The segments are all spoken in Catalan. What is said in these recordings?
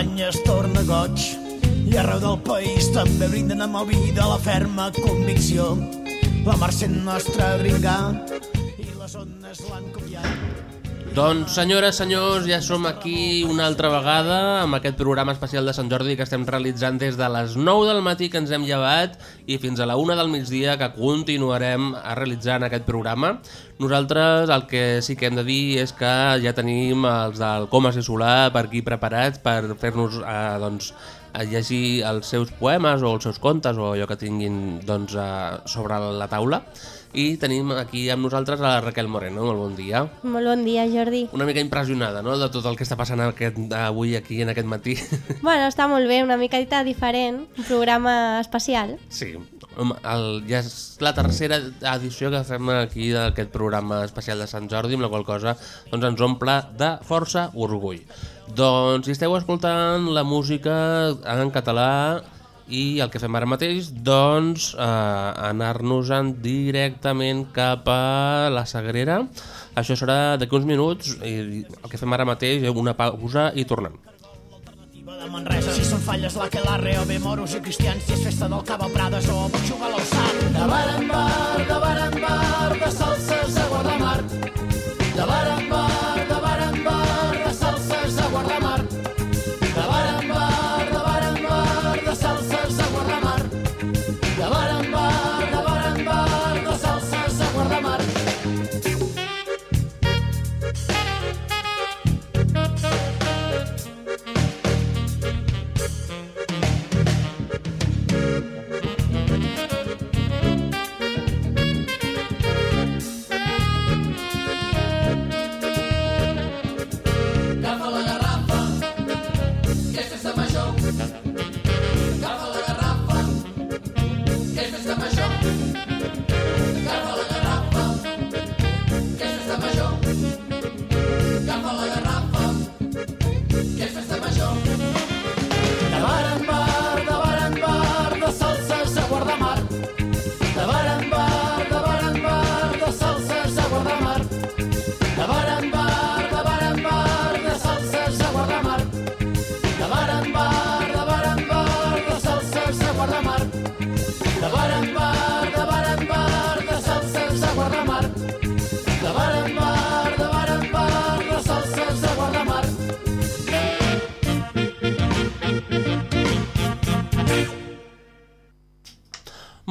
Planya es torna goig i arreu del país també brinden amb el vi de la ferma convicció. La sent nostra dringar Doncs, senyores, senyors, ja som aquí una altra vegada amb aquest programa especial de Sant Jordi que estem realitzant des de les 9 del matí que ens hem llevat i fins a la 1 del migdia que continuarem realitzant aquest programa. Nosaltres el que sí que hem de dir és que ja tenim els del Comas i Solà per aquí preparats per fer-nos eh, doncs, a llegir els seus poemes o els seus contes o allò que tinguin doncs, eh, sobre la taula. I tenim aquí amb nosaltres a la Raquel Moreno. Molt bon dia. Molt bon dia, Jordi. Una mica impressionada, no?, de tot el que està passant aquest, avui aquí en aquest matí. Bueno, està molt bé, una miqueta diferent, un programa especial. Sí, home, el, ja és la tercera edició que fem aquí d'aquest programa especial de Sant Jordi, amb la qual cosa doncs, ens omple de força orgull. Doncs si esteu escoltant la música en català i el que fem ara mateix, doncs, eh, anar-nos-en directament cap a la Sagrera. Això serà d'aquí uns minuts i el que fem ara mateix és una pausa i tornem. de Manresa. Si són falles la que l'arre o bé moros i cristians, si és festa del Cava Prades o pot jugar a l'Alçat. De bar en bar, de bar en bar, de salses a Guardamar. De bar en bar,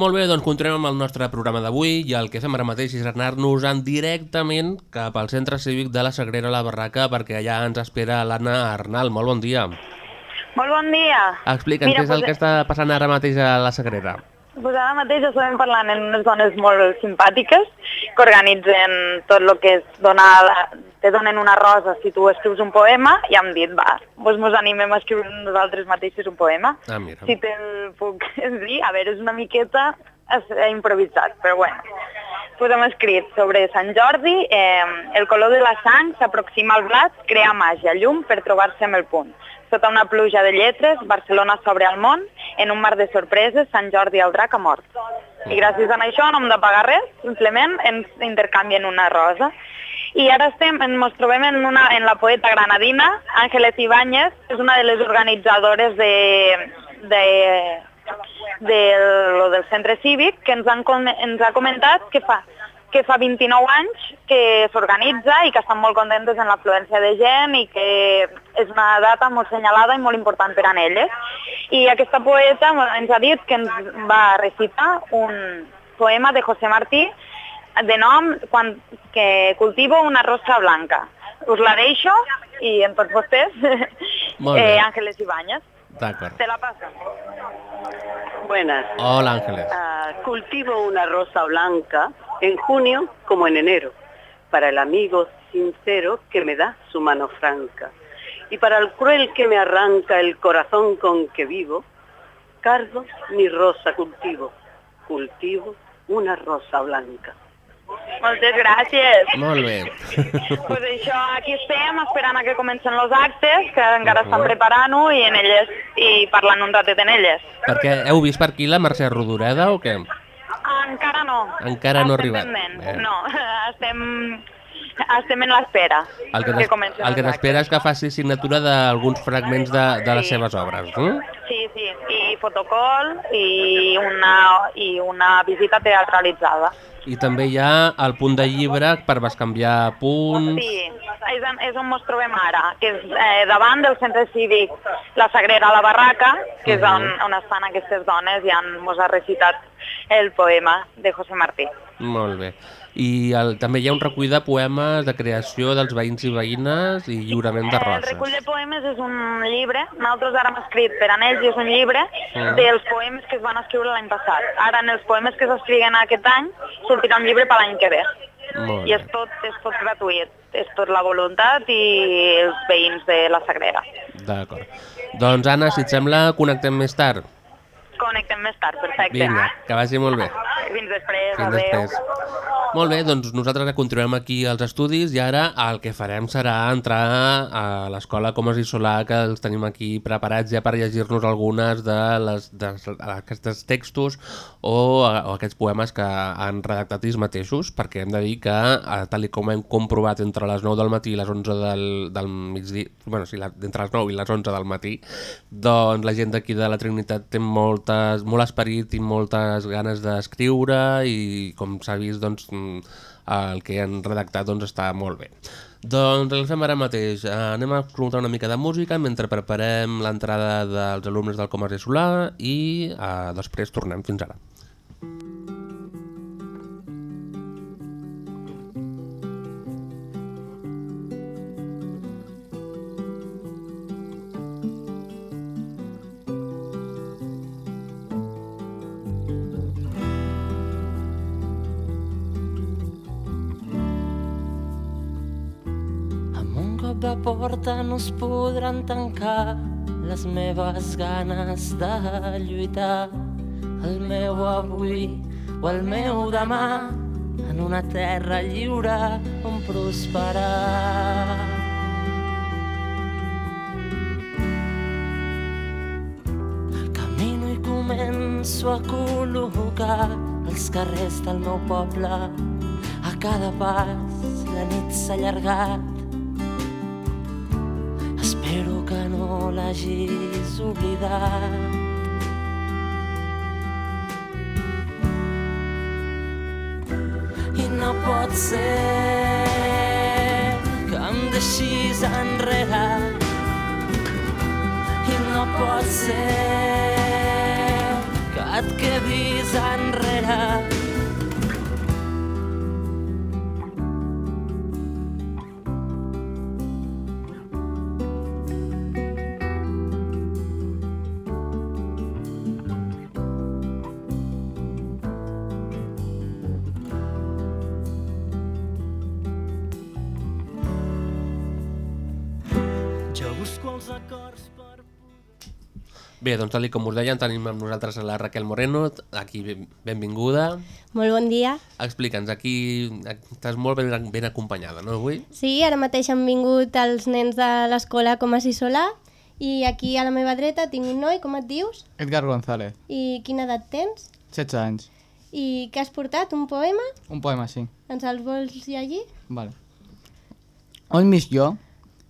Molt bé, doncs continuem amb el nostre programa d'avui i el que fem ara mateix és anar-nos-en directament cap al centre cívic de la Sagrera La Barraca perquè allà ens espera l'Anna Arnal. Molt bon dia. Molt bon dia. Explica'ns què és el que està passant ara mateix a la Sagrera. Pues ara mateix estem parlant amb unes dones molt simpàtiques que organitzen tot el que és donar... La... Te donen una rosa si tu escrius un poema i hem dit, va, doncs mos animem a escriure nosaltres mateixos un poema. Ah, mira. Si te'l puc dir, a veure, és una miqueta eh, improvisat, però bueno. Pues hem escrit sobre Sant Jordi, eh, el color de la sang s'aproxima al blat, crea màgia, llum per trobar-se amb el punt. Sota una pluja de lletres, Barcelona s'obre al món, en un mar de sorpreses, Sant Jordi el drac ha mort. I gràcies a això no hem de pagar res, simplement ens intercanvien una rosa. I ara estem, ens trobem en, una, en la poeta granadina, Ángeles Ibáñez, és una de les organitzadores de, de, de lo del centre cívic, que ens, han, ens ha comentat que fa que fa 29 anys que s'organitza i que estan molt contentes en l'afluència de gent i que és una data molt senyalada i molt important per a elles. I aquesta poeta ens ha dit que ens va recitar un poema de José Martí de nom quan, que cultivo una rosa blanca. Us la deixo i en tots vostès, eh, Àngeles Ibáñez. D'acord. Te la passo. Buenas. Hola, Ángeles. Ah, cultivo una rosa blanca en junio como en enero, para el amigo sincero que me da su mano franca. Y para el cruel que me arranca el corazón con que vivo, cardo mi rosa cultivo, cultivo una rosa blanca. Moltes gràcies. Molt bé. pues això, aquí estem esperant a que comencen els actes, que encara estan preparant-ho i en elles i parlant un ratet en elles. Perquè heu vist per aquí la Mercè Rodoreda o què? Encara no. Encara no ha arribat. Bé. No, estem, estem en l'espera El que, que el que n'espera és que faci signatura d'alguns fragments de, de les Sí. seves obres, no? Sí, sí, i fotocol i una, i una visita teatralitzada. I també hi ha el punt de llibre per bescanviar punts... Sí, és, on- és on ens trobem ara, que és eh, davant del centre cívic La Sagrera a la Barraca, que és on, on estan aquestes dones i han, mos ha recitat el poema de José Martí. Molt bé. I el, també hi ha un recull de poemes de creació dels veïns i veïnes i lliurament de El recull roses. de poemes és un llibre, nosaltres ara hem escrit per a ells i és un llibre Ah. dels poemes que es van escriure l'any passat. Ara, en els poemes que s'escriguen aquest any, sortirà un llibre per l'any que ve. Molt I és tot, és tot gratuït, és tot la voluntat i els veïns de la Sagrera. D'acord. Doncs Anna, si et sembla, connectem més tard. Connectem més tard, perfecte. Vinga, que vagi molt bé. Fins després, Fins adéu. després. Molt bé, doncs nosaltres continuem aquí als estudis i ara el que farem serà entrar a l'escola Comas i Solà, que els tenim aquí preparats ja per llegir-nos algunes de les textos o, o aquests poemes que han redactat ells mateixos, perquè hem de dir que, eh, tal com hem comprovat entre les 9 del matí i les 11 del, del migdia, bueno, sí, la, entre les 9 i les 11 del matí, doncs la gent d'aquí de la Trinitat té moltes, molt esperit i moltes ganes d'escriure i com s'ha vist doncs, el que han redactat doncs, està molt bé. Doncs el fem ara mateix. Eh, anem a escoltar una mica de música mentre preparem l'entrada dels alumnes del Comerç Solà i eh, després tornem fins ara. De porta no es podran tancar les meves ganes de lluitar. El meu avui o el meu demà en una terra lliure on prosperar. Camino i començo a col·locar els carrers del meu poble. A cada pas la nit s'ha allargat. L'hagis oblidat. I no pot ser que em deixis enrere i no pot ser que et quedis enrere Bé, doncs tal com us deien, tenim amb nosaltres a la Raquel Moreno, aquí ben- benvinguda. Molt bon dia. Explica'ns, aquí estàs molt ben, ben acompanyada, no, avui? Sí, ara mateix han vingut els nens de l'escola com a Solà i aquí a la meva dreta tinc un noi, com et dius? Edgar González, I quina edat tens? 16 anys. I què has portat? Un poema? Un poema, sí. Ens el vols llegir? Vale. On visc jo?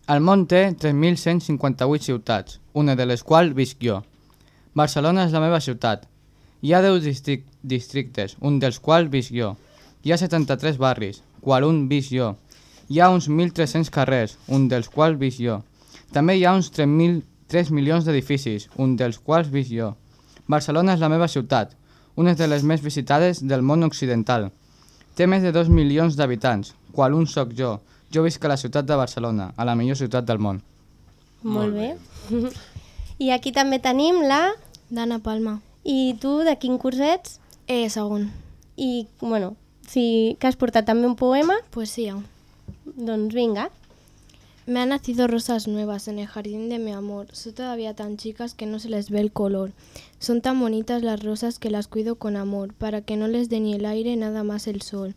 El món té 3.158 ciutats, una de les quals visc jo. Barcelona és la meva ciutat. Hi ha 10 distric districtes, un dels quals visc jo. Hi ha 73 barris, qual un vis jo. Hi ha uns 1.300 carrers, un dels quals vis jo. També hi ha uns 3, 3 milions d'edificis, un dels quals vis jo. Barcelona és la meva ciutat, una de les més visitades del món occidental. Té més de 2 milions d'habitants, qual un soc jo. Jo visc a la ciutat de Barcelona, a la millor ciutat del món. Molt bé. I aquí també tenim la... Dana Palma. I tu, de quin curs ets? Eh, segon. I, bueno, si que has portat també un poema? Poesía. Doncs vinga. Me han nacido rosas nuevas en el jardín de mi amor. Son todavía tan chicas que no se les ve el color. Son tan bonitas las rosas que las cuido con amor, para que no les dé ni el aire nada más el sol.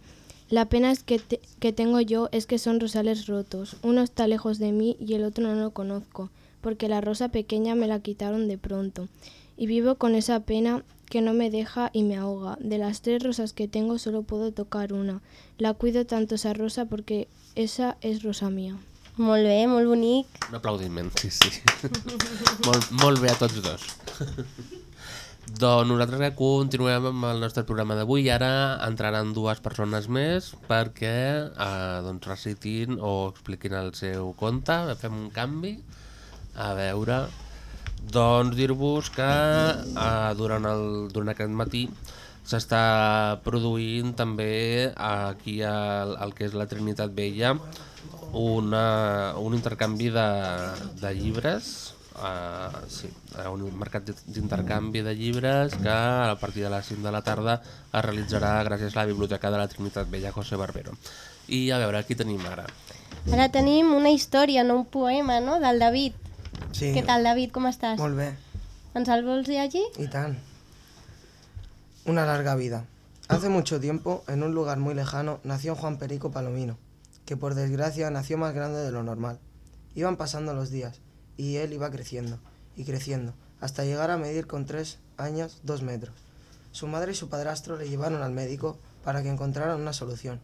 La pena es que, te- que tengo yo es que son rosales rotos. Uno está lejos de mí y el otro no lo conozco, porque la rosa pequeña me la quitaron de pronto. Y vivo con esa pena que no me deja y me ahoga. De las tres rosas que tengo solo puedo tocar una. La cuido tanto esa rosa porque esa es rosa mía. Molt bé, molt bonic. Un aplaudiment, sí, sí. molt, molt bé a tots dos. doncs nosaltres que continuem amb el nostre programa d'avui i ara entraran dues persones més perquè eh, doncs recitin o expliquin el seu conte. Fem un canvi. A veure... Doncs dir-vos que eh, durant, el, durant aquest matí s'està produint també aquí al, al que és la Trinitat Vella una, un intercanvi de, de llibres uh, sí, un mercat d'intercanvi de llibres que a partir de les 5 de la tarda es realitzarà gràcies a la Biblioteca de la Trinitat Vella José Barbero i a veure, qui tenim ara? Ara tenim una història, no un poema, no?, del David. Sí. Què tal, David, com estàs? Molt bé. Ens el vols llegir? Y tan. Una larga vida. Hace mucho tiempo, en un lugar muy lejano, nació Juan Perico Palomino, que por desgracia nació más grande de lo normal. Iban pasando los días, y él iba creciendo, y creciendo, hasta llegar a medir con tres años dos metros. Su madre y su padrastro le llevaron al médico para que encontraran una solución,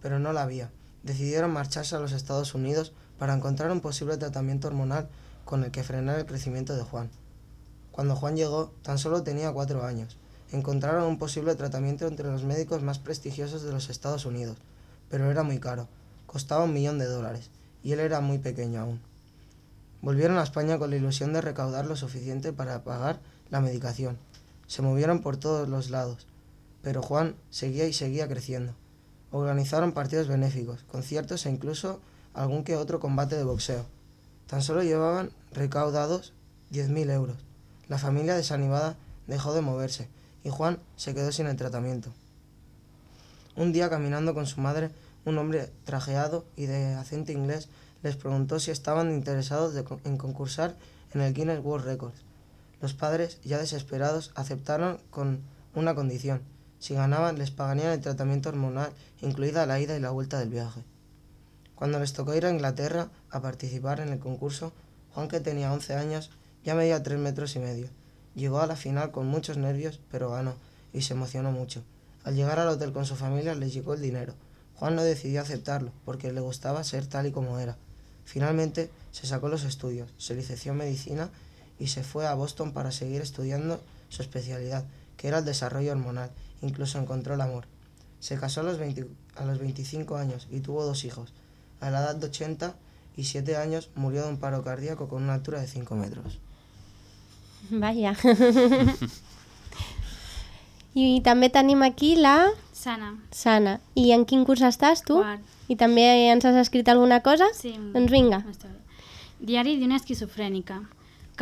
pero no la había. Decidieron marcharse a los Estados Unidos para encontrar un posible tratamiento hormonal con el que frenar el crecimiento de Juan. Cuando Juan llegó, tan solo tenía cuatro años. Encontraron un posible tratamiento entre los médicos más prestigiosos de los Estados Unidos, pero era muy caro. Costaba un millón de dólares, y él era muy pequeño aún. Volvieron a España con la ilusión de recaudar lo suficiente para pagar la medicación. Se movieron por todos los lados, pero Juan seguía y seguía creciendo. Organizaron partidos benéficos, conciertos e incluso algún que otro combate de boxeo. Tan solo llevaban recaudados 10.000 euros. La familia desanimada dejó de moverse y Juan se quedó sin el tratamiento. Un día caminando con su madre, un hombre trajeado y de acento inglés les preguntó si estaban interesados en concursar en el Guinness World Records. Los padres, ya desesperados, aceptaron con una condición. Si ganaban, les pagarían el tratamiento hormonal, incluida la ida y la vuelta del viaje. Cuando les tocó ir a Inglaterra a participar en el concurso, Juan, que tenía 11 años, ya medía 3 metros y medio. Llegó a la final con muchos nervios, pero ganó y se emocionó mucho. Al llegar al hotel con su familia les llegó el dinero. Juan no decidió aceptarlo porque le gustaba ser tal y como era. Finalmente se sacó los estudios, se licenció en medicina y se fue a Boston para seguir estudiando su especialidad, que era el desarrollo hormonal. Incluso encontró el amor. Se casó a los, 20 a los 25 años y tuvo dos hijos. A la edad de 80 y 7 años murió de un paro cardíaco con una altura de 5 metros. Vaja. I també tenim aquí la... Sana. Sana. I en quin curs estàs tu? Quart. I també ens has escrit alguna cosa? Sí. Doncs vinga. Diari d'una esquizofrènica.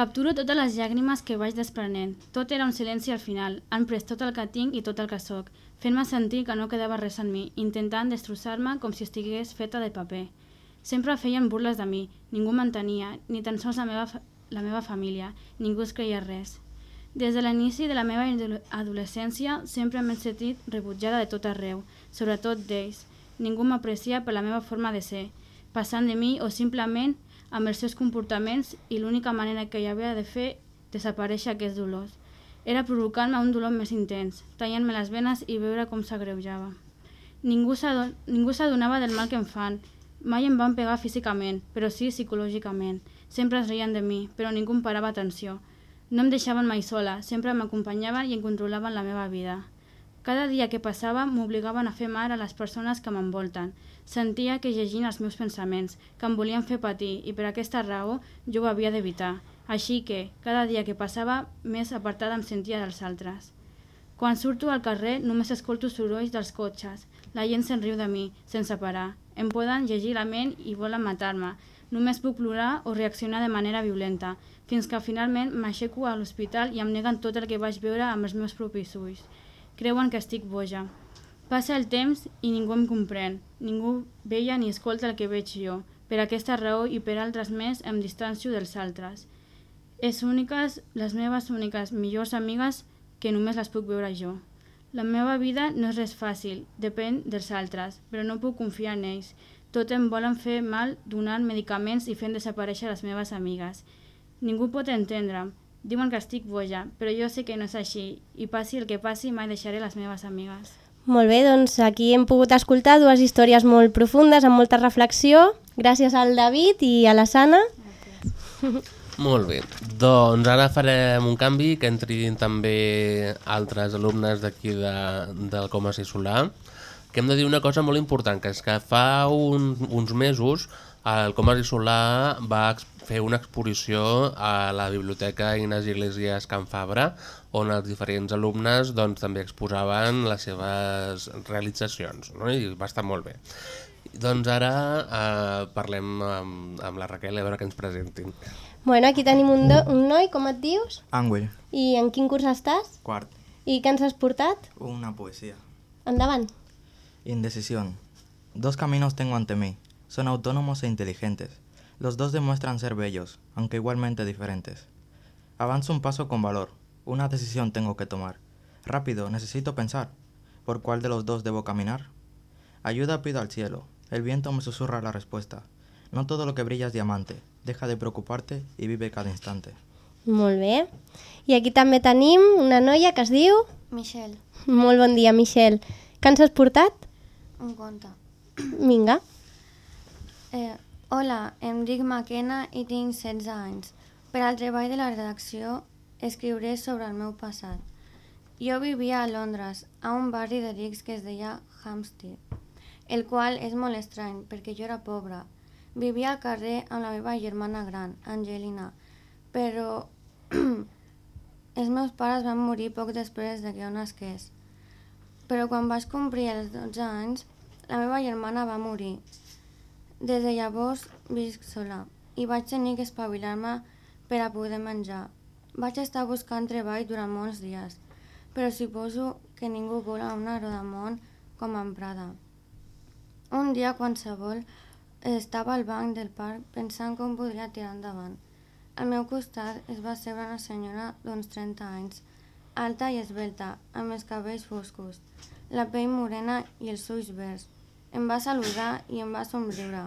Capturo totes les llàgrimes que vaig desprenent. Tot era un silenci al final. Han pres tot el que tinc i tot el que sóc, fent-me sentir que no quedava res en mi, intentant destrossar-me com si estigués feta de paper. Sempre feien burles de mi, ningú m'entenia, ni tan sols la meva, la meva família, ningú es creia res. Des de l'inici de la meva adole- adolescència sempre m'he sentit rebutjada de tot arreu, sobretot d'ells. Ningú m'aprecia per la meva forma de ser, passant de mi o simplement amb els seus comportaments i l'única manera que hi havia de fer desaparèixer aquests dolors. Era provocar-me un dolor més intens, tallant-me les venes i veure com s'agreujava. Ningú s'ado- ningú s'adonava del mal que em fan. Mai em van pegar físicament, però sí psicològicament. Sempre es reien de mi, però ningú em parava atenció. No em deixaven mai sola, sempre m'acompanyaven i em controlaven la meva vida. Cada dia que passava m'obligaven a fer mal a les persones que m'envolten. Sentia que llegint els meus pensaments, que em volien fer patir i per aquesta raó jo ho havia d'evitar. Així que, cada dia que passava, més apartada em sentia dels altres. Quan surto al carrer només escolto sorolls dels cotxes. La gent se'n riu de mi, sense parar. Em poden llegir la ment i volen matar-me. Només puc plorar o reaccionar de manera violenta, fins que finalment m'aixeco a l'hospital i em neguen tot el que vaig veure amb els meus propis ulls. Creuen que estic boja. Passa el temps i ningú em comprèn. Ningú veia ni escolta el que veig jo. Per aquesta raó i per altres més em distancio dels altres. És úniques, les meves úniques millors amigues que només les puc veure jo. La meva vida no és res fàcil, depèn dels altres, però no puc confiar en ells. Tot em volen fer mal donant medicaments i fent desaparèixer les meves amigues. Ningú pot entendre'm. Diuen que estic boja, però jo sé que no és així, i passi el que passi mai deixaré les meves amigues. Molt bé, doncs aquí hem pogut escoltar dues històries molt profundes, amb molta reflexió, gràcies al David i a la Sana. Molt bé, doncs ara farem un canvi que entrin també altres alumnes d'aquí de, del Comas i Solà que hem de dir una cosa molt important, que és que fa un, uns mesos el Comas i Solà va fer una exposició a la Biblioteca Ignasi Iglesias Can Fabra on els diferents alumnes doncs, també exposaven les seves realitzacions no? i va estar molt bé. Doncs ara eh, parlem amb, amb la Raquel a veure què ens presentin. Bueno, aquí tenim un, do, un noi, com et dius? Angüell, I en quin curs estàs? quart, I què ens has portat? una poesía. Endavant. Indecisión. Dos caminos tengo ante mí. Son autónomos e inteligentes. Los dos demuestran ser bellos, aunque igualmente diferentes. Avanzo un paso con valor. Una decisión tengo que tomar. Rápido, necesito pensar. ¿Por cuál de los dos debo caminar? Ayuda pido al cielo. El viento me susurra la respuesta. No todo lo que brilla es diamante. Deja de preocuparte y vive cada instante. Molt bé. I aquí també tenim una noia que es diu... Michelle, Molt bon dia, Michelle. Què ens has portat? un conte. Vinga. Eh, hola, em dic Maquena i tinc 16 anys. Per al treball de la redacció escriuré sobre el meu passat. Jo vivia a Londres, a un barri de rics que es deia Hampstead, el qual és molt estrany perquè jo era pobra. Vivia al carrer amb la meva germana gran, Angelina, però els meus pares van morir poc després de que jo nasqués. Però quan vaig complir els 12 anys, la meva germana va morir. Des de llavors visc sola i vaig tenir que espavilar-me per a poder menjar. Vaig estar buscant treball durant molts dies, però suposo que ningú vol a una rodamont com en Prada. Un dia qualsevol estava al banc del parc pensant com podria tirar endavant. Al meu costat es va seure una senyora d'uns 30 anys, alta i esbelta, amb els cabells foscos, la pell morena i els ulls verds. Em va saludar i em va somriure.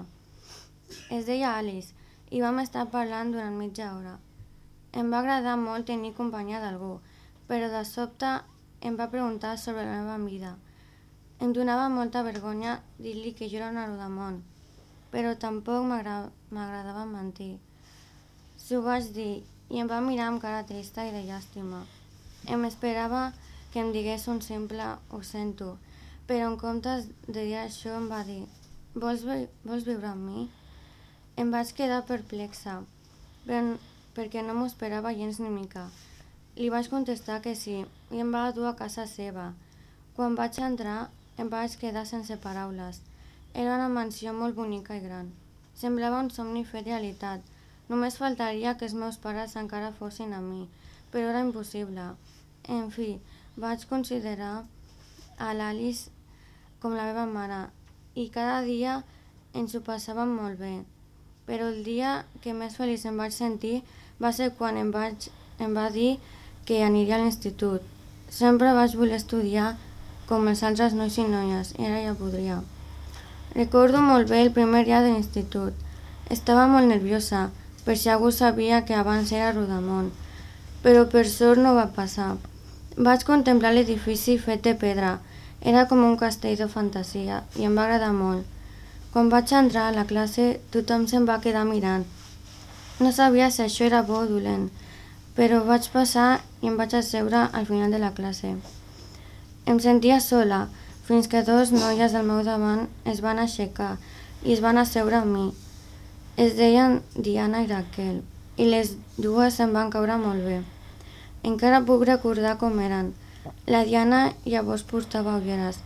Es deia Alice i vam estar parlant durant mitja hora. Em va agradar molt tenir companyia d'algú, però de sobte em va preguntar sobre la meva vida. Em donava molta vergonya dir-li que jo era una rodamont, però tampoc m'agra- m'agradava mentir. S'ho vaig dir i em va mirar amb cara trista i de llàstima. Em esperava que em digués un simple ho sento, però en comptes de dir això em va dir vols, vi vols viure amb mi? Em vaig quedar perplexa, però, perquè no m'ho esperava gens ni mica. Li vaig contestar que sí i em va dur a casa seva. Quan vaig entrar em vaig quedar sense paraules. Era una mansió molt bonica i gran. Semblava un somni fet realitat. Només faltaria que els meus pares encara fossin a mi, però era impossible. En fi, vaig considerar a l'Alice com la meva mare i cada dia ens ho passàvem molt bé. Però el dia que més feliç em vaig sentir va ser quan em, vaig, em va dir que aniria a l'institut. Sempre vaig voler estudiar com els altres nois i noies i ara ja podria. Recordo molt bé el primer dia de l'institut. Estava molt nerviosa, per si algú sabia que abans era Rodamont, però per sort no va passar. Vaig contemplar l'edifici fet de pedra. Era com un castell de fantasia i em va agradar molt. Quan vaig entrar a la classe, tothom se'm va quedar mirant. No sabia si això era bo o dolent, però vaig passar i em vaig asseure al final de la classe. Em sentia sola, fins que dos noies al meu davant es van aixecar i es van asseure amb mi. Es deien Diana i Raquel, i les dues se'm van caure molt bé. Encara puc recordar com eren. La Diana llavors portava ulleres,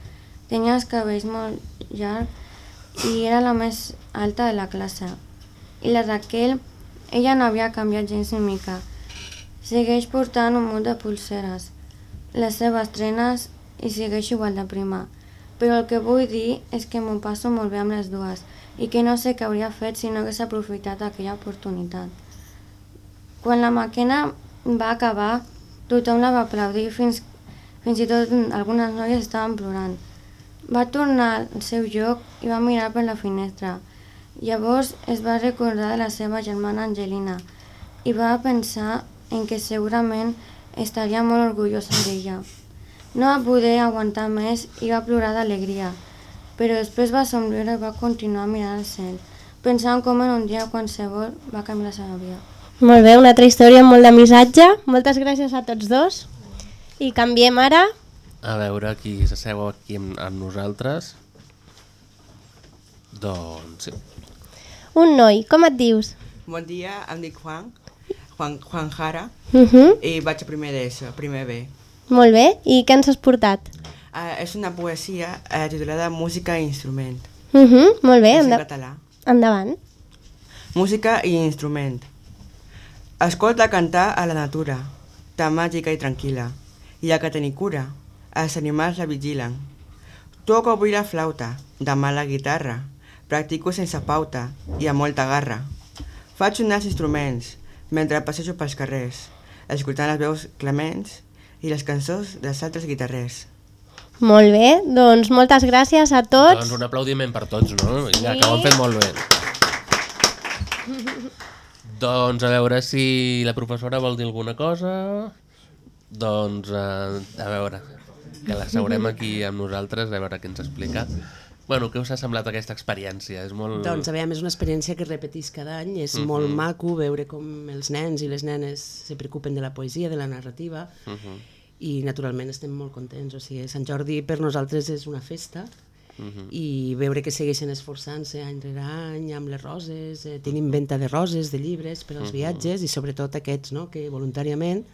tenia els cabells molt llargs i era la més alta de la classe. I la Raquel, ella no havia canviat gens ni mica. Segueix portant un munt de pulseres, les seves trenes i segueix igual de prima. Però el que vull dir és que m'ho passo molt bé amb les dues i que no sé què hauria fet si no hagués aprofitat aquella oportunitat. Quan la màquina va acabar, tothom la va aplaudir, fins, fins i tot algunes noies estaven plorant. Va tornar al seu lloc i va mirar per la finestra. Llavors es va recordar de la seva germana Angelina i va pensar en que segurament estaria molt orgullosa d'ella. No va poder aguantar més i va plorar d'alegria, però després va somriure i va continuar mirant al cel, pensant com en un dia qualsevol va canviar la seva vida. Molt bé, una altra història amb molt de missatge. Moltes gràcies a tots dos. I canviem ara. A veure qui s'asseu aquí amb, amb nosaltres. Doncs sí. Un noi, com et dius? Bon dia, em dic Juan, Juan, Juan Jara, Uh -huh. i vaig a primer d'ESO, primer B. Molt bé, i què ens has portat? Uh, és una poesia uh, titulada Música i instrument. Uh -huh. Molt bé, en català. endavant. Música i instrument. Escolta cantar a la natura, tan màgica i tranquil·la, i ha que tenir cura, els animals la vigilen. Toco avui la flauta, demà la guitarra, practico sense pauta i amb molta garra. Faig sonar els instruments mentre passejo pels carrers, escoltant les veus clements i les cançons dels altres guitarrers. Molt bé, doncs moltes gràcies a tots. Doncs un aplaudiment per tots, no? Ja, que ho han fet molt bé. Doncs a veure si la professora vol dir alguna cosa. Doncs eh, a veure, que la seurem aquí amb nosaltres, a veure què ens explica. Bueno, què us ha semblat aquesta experiència? És molt... Doncs, a veure, és una experiència que es repeteix cada any, és Mhm. molt maco veure com els nens i les nenes se preocupen de la poesia, de la narrativa, Mhm. i naturalment estem molt contents. O sigui, Sant Jordi per nosaltres és una festa, Mhm. i veure que segueixen esforçant-se any rere any amb les roses, eh, tenim venda de roses, de llibres per als Mhm. viatges, i sobretot aquests no, que voluntàriament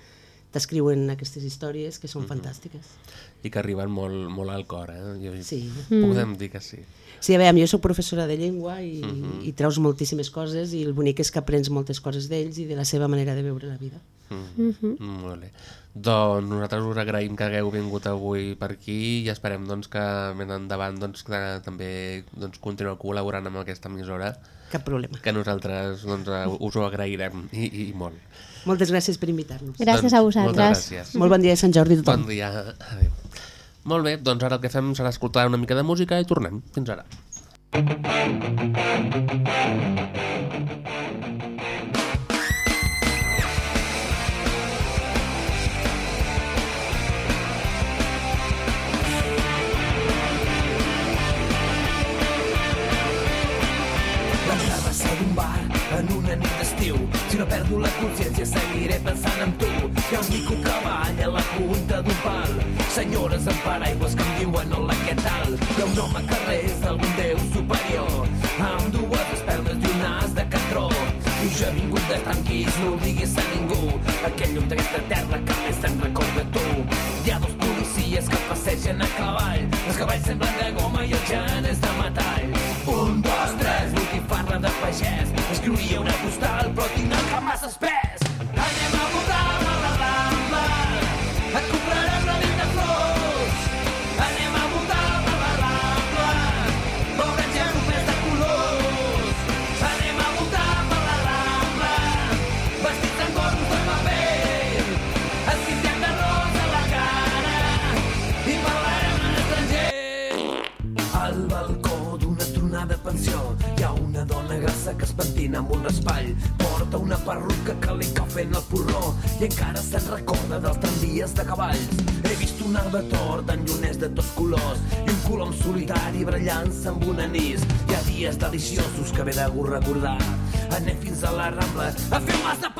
t'escriuen aquestes històries que són Mhm. fantàstiques. I que arriben molt, molt al cor, eh? Jo, Sí. Podem dir que sí. Sí, a veure, jo soc professora de llengua i, Mhm. i treus moltíssimes coses i el bonic és que aprens moltes coses d'ells i de la seva manera de veure la vida. Mm. Mhm. Molt bé. Doncs nosaltres us agraïm que hagueu vingut avui per aquí i esperem doncs, que més endavant doncs, que també doncs, continueu col·laborant amb aquesta emissora. Cap problema. Que nosaltres doncs, eh, us ho agrairem i, i molt. Moltes gràcies per invitar-nos. Gràcies a vosaltres. Gràcies. Molt bon dia de Sant Jordi a tothom. Bon dia. Adéu. Molt bé, doncs ara el que fem serà escoltar una mica de música i tornem. Fins ara. Si no perdo la consciència seguiré pensant en tu. Hi ha un mico que balla a la punta d'un pal. Senyores amb paraigües que em diuen hola, què tal? Hi ha un home que res d'algun déu superior. Amb dues espelmes i un nas de catró. I jo he vingut de tranquils, no ho diguis a ningú. Aquell lloc d'aquesta terra que més te'n recorda tu. Hi ha dos policies que passegen a cavall. Els cavalls semblen de goma i el gen és de metall. Un, dos, tres, botifarra de pagès. Escriuria una postal, però tinc amb un anís. Hi ha dies deliciosos que ve de gust recordar. Anem fins a la Rambla a fer un mas de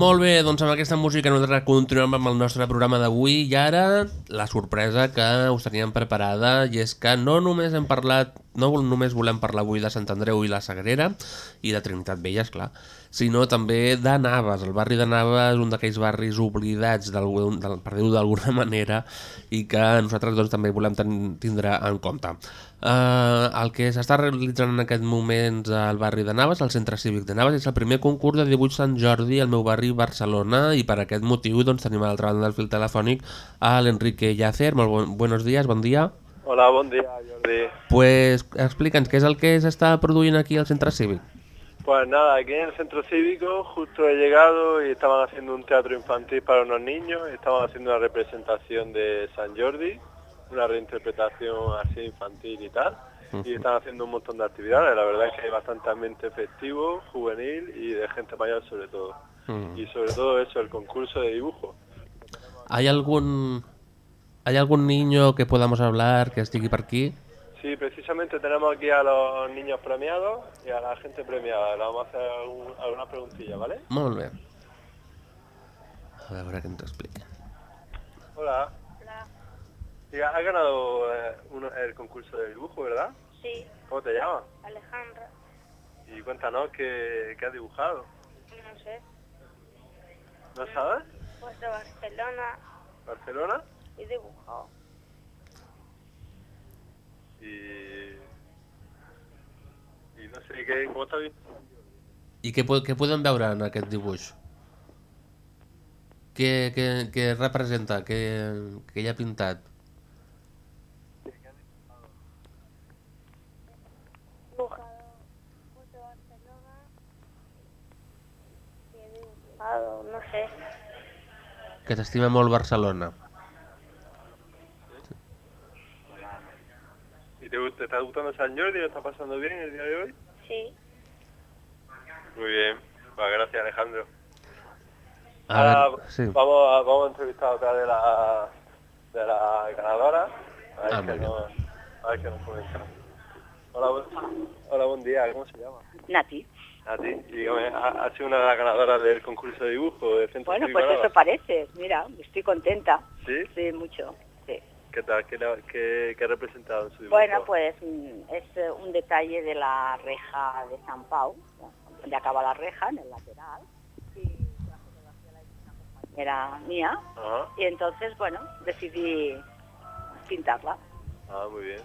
Molt bé, doncs amb aquesta música nosaltres continuem amb el nostre programa d'avui i ara la sorpresa que us teníem preparada i és que no només hem parlat, no només volem parlar avui de Sant Andreu i la Sagrera i de Trinitat Vella, clar, sinó també de Naves. El barri de Naves és un d'aquells barris oblidats, del, per dir-ho d'alguna manera, i que nosaltres doncs, també volem ten, tindre en compte. Uh, el que s'està realitzant en aquest moment al barri de Naves, al centre cívic de Naves, és el primer concurs de dibuix Sant Jordi al meu barri Barcelona i per aquest motiu doncs, tenim a l'altra banda del fil telefònic a l'Enrique Yacer. Molt bon, buenos días, bon dia. Hola, bon dia, Jordi. Pues explica'ns què és el que s'està produint aquí al centre cívic. Pues nada, aquí en el centro cívico justo he llegado y estaban haciendo un teatro infantil para unos niños, estaban haciendo una representación de San Jordi, una reinterpretación así infantil y tal, y están haciendo un montón de actividades, la verdad es que hay bastante ambiente festivo, juvenil y de gente mayor sobre todo. Mm. Y sobre todo eso, el concurso de dibujo. ¿Hay algún, ¿Hay algún niño que podamos hablar que estigui per aquí? Sí, precisamente tenemos aquí a los niños premiados y a la gente premiada. Le vamos a hacer algún- algunas preguntillas, ¿vale? Molt bé. A veure què ens explica. Hola. Diga, has ganado eh, uno- el concurso de dibujo, ¿verdad? Sí, ¿Cómo te llamas? Alejandra, Y cuéntanos qué, qué has dibujado. no sé, ¿No sabes? pues de Barcelona ¿Barcelona? he dibujado. Y... Y no sé, ¿qué, ¿cómo estás visto? I què, què podem veure en aquest dibuix? Què, què, què representa? Què, què hi ha pintat? No sé, Que t'estima molt Barcelona. Te, gusta- te está gustando San Jordi? ¿Lo estás pasando bien el día de hoy? sí, Muy bien. Pues gracias, Alejandro. A Ahora sí. vamos, a, vamos a entrevistar a otra de la, de la ganadora. A ver, Ah, qué nos, a ver qué nos comenta. Hola, buen, hola, buen día. ¿Cómo se llama? Nati. A ti. Y dígame, ha, ha sido una de las ganadoras del concurso de dibujo del Centro Bueno, pues eso parece. Mira, estoy contenta. ¿Sí? Sí, mucho. Sí. ¿Qué tal? ¿Qué, le- qué, qué ha representado en su dibujo? Bueno, pues mm, es eh, un detalle de la reja de San Pau, donde acaba la reja, en el lateral. Y la fotografía la hizo una compañera mía. Ajá. Y entonces, bueno, decidí pintarla. Ah, muy bien.